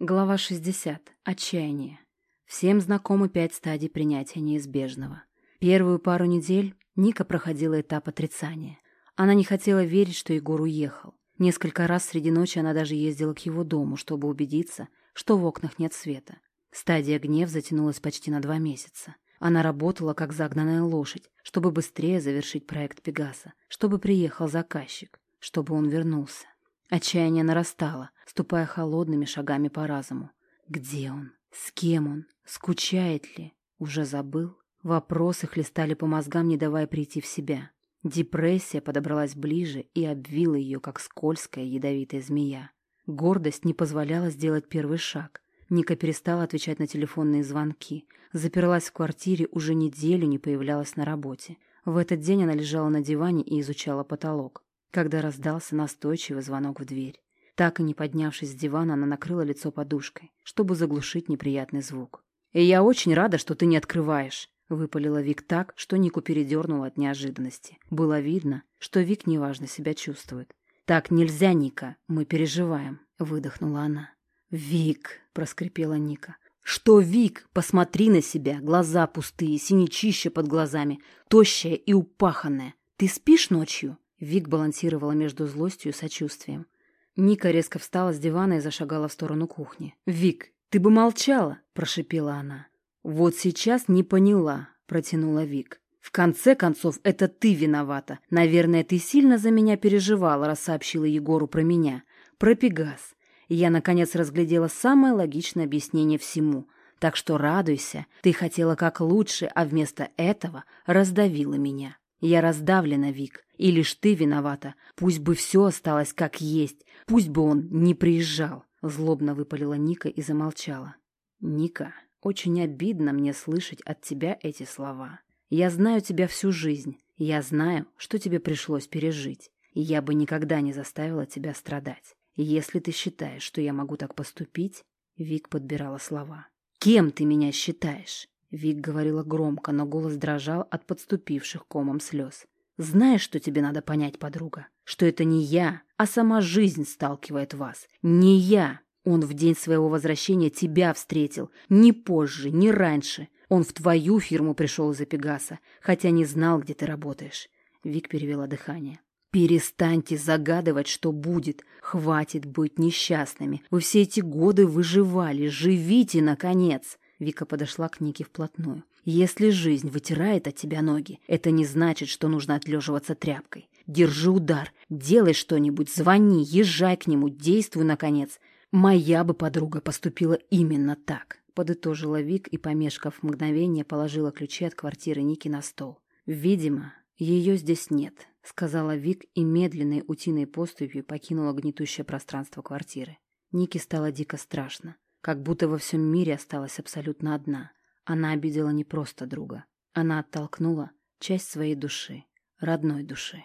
Глава 60. Отчаяние. Всем знакомы пять стадий принятия неизбежного. Первую пару недель Ника проходила этап отрицания. Она не хотела верить, что Егор уехал. Несколько раз среди ночи она даже ездила к его дому, чтобы убедиться, что в окнах нет света. Стадия гнев затянулась почти на два месяца. Она работала как загнанная лошадь, чтобы быстрее завершить проект Пегаса, чтобы приехал заказчик, чтобы он вернулся. Отчаяние нарастало, ступая холодными шагами по разуму. Где он? С кем он? Скучает ли? Уже забыл? Вопросы хлестали по мозгам, не давая прийти в себя. Депрессия подобралась ближе и обвила ее, как скользкая ядовитая змея. Гордость не позволяла сделать первый шаг. Ника перестала отвечать на телефонные звонки. Заперлась в квартире, уже неделю не появлялась на работе. В этот день она лежала на диване и изучала потолок, когда раздался настойчивый звонок в дверь. Так и не поднявшись с дивана, она накрыла лицо подушкой, чтобы заглушить неприятный звук. «И я очень рада, что ты не открываешь», — выпалила Вик так, что Нику передернула от неожиданности. Было видно, что Вик неважно себя чувствует. «Так нельзя, Ника, мы переживаем», — выдохнула она. «Вик», — проскрипела Ника. «Что, Вик? Посмотри на себя. Глаза пустые, синячище под глазами, тощая и упаханная. Ты спишь ночью?» Вик балансировала между злостью и сочувствием. Ника резко встала с дивана и зашагала в сторону кухни. «Вик, ты бы молчала!» – прошипела она. «Вот сейчас не поняла», – протянула Вик. «В конце концов, это ты виновата. Наверное, ты сильно за меня переживала, раз сообщила Егору про меня. Про Пегас я, наконец, разглядела самое логичное объяснение всему. Так что радуйся, ты хотела как лучше, а вместо этого раздавила меня. Я раздавлена, Вик, и лишь ты виновата. Пусть бы все осталось как есть, пусть бы он не приезжал. Злобно выпалила Ника и замолчала. Ника, очень обидно мне слышать от тебя эти слова. Я знаю тебя всю жизнь, я знаю, что тебе пришлось пережить, я бы никогда не заставила тебя страдать. «Если ты считаешь, что я могу так поступить...» Вик подбирала слова. «Кем ты меня считаешь?» Вик говорила громко, но голос дрожал от подступивших комом слез. «Знаешь, что тебе надо понять, подруга? Что это не я, а сама жизнь сталкивает вас. Не я. Он в день своего возвращения тебя встретил. Не позже, не раньше. Он в твою фирму пришел из-за Пегаса, хотя не знал, где ты работаешь». Вик перевела дыхание. Перестаньте загадывать, что будет. Хватит быть несчастными. Вы все эти годы выживали. Живите, наконец. Вика подошла к Нике вплотную. Если жизнь вытирает от тебя ноги, это не значит, что нужно отлеживаться тряпкой. Держи удар, делай что-нибудь, звони, езжай к нему, действуй, наконец. Моя бы подруга поступила именно так. Подытожила Вик и, помешкав мгновение, положила ключи от квартиры Ники на стол. Видимо, ее здесь нет сказала Вик и медленной утиной поступью покинула гнетущее пространство квартиры. Нике стало дико страшно, как будто во всем мире осталась абсолютно одна. Она обидела не просто друга. Она оттолкнула часть своей души, родной души.